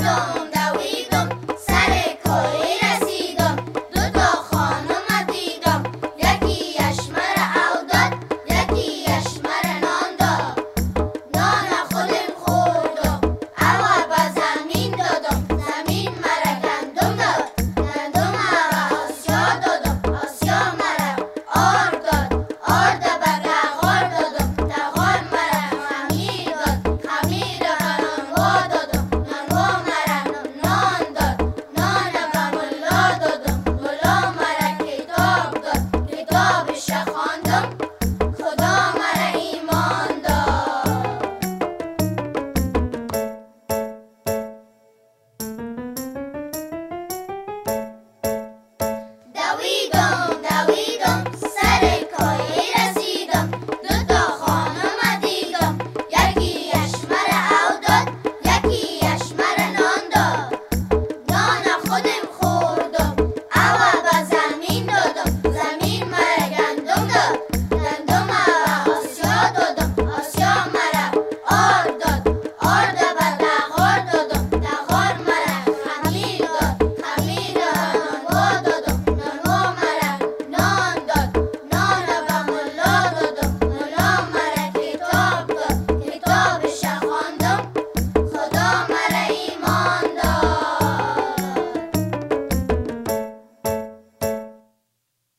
No.